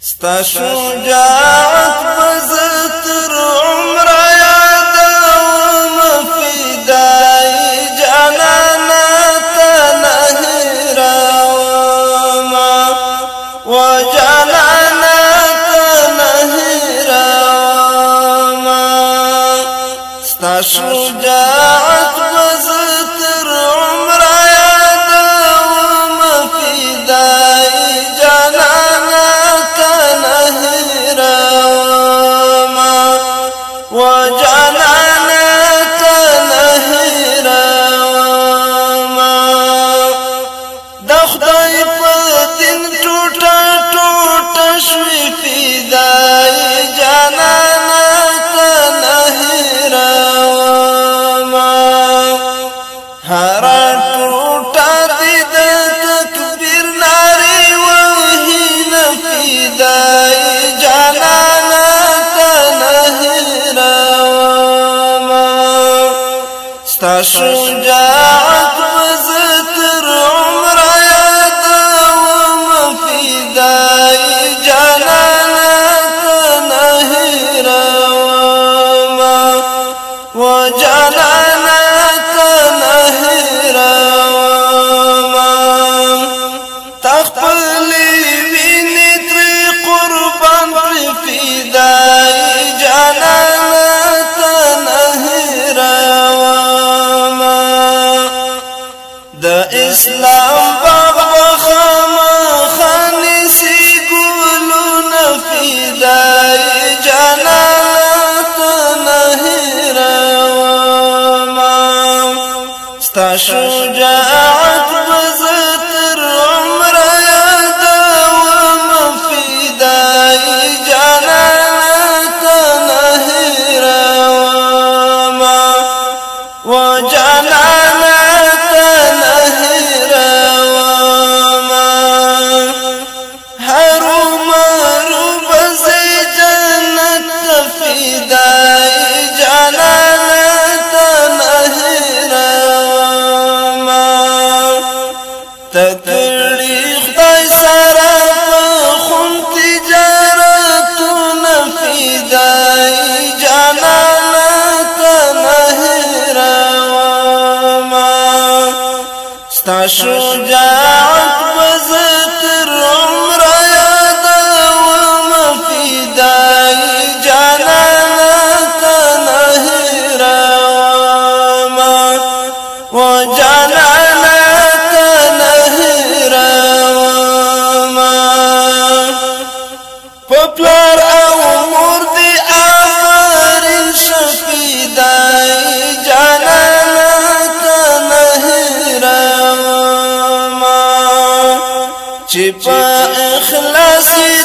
ستا شجاعت بزتر ستا ستا hatta چی پا اخلاصی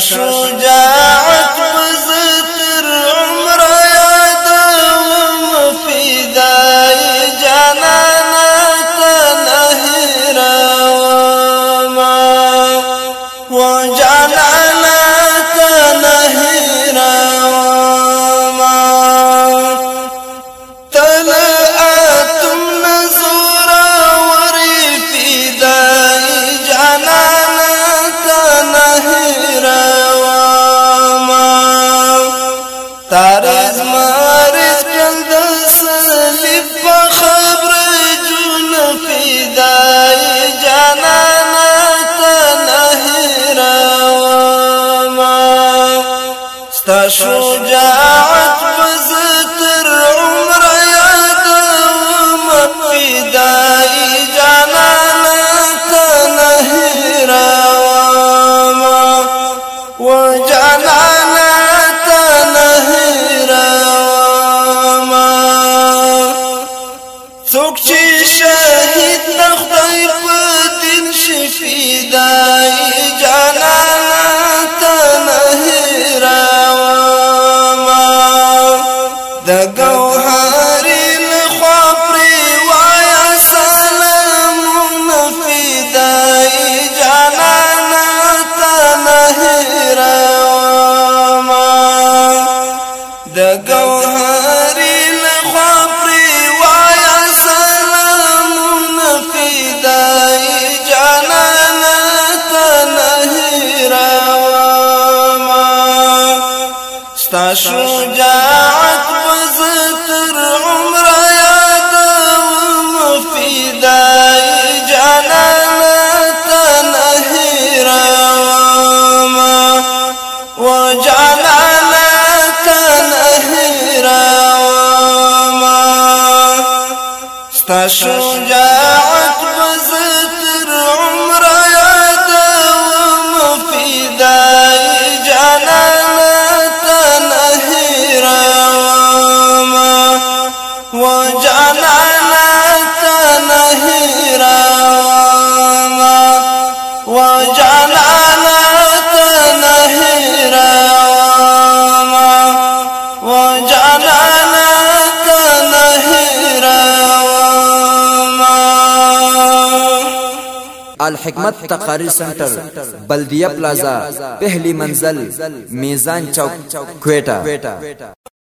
شو فشجاعت بزتر عمر يدوم فداء جنانك نهرا واما وجنانك تنهر واما سوك شهيد نخضي في دائي ستا شجاعت بزتر عمر يا یاد و مفیدای جانانت نهیرم و جانانت نهیرم ستا شجاعت الحکمت تقاری سنٹر بلدیہ پلازا پہلی منزل میزان چوک کوئٹہ۔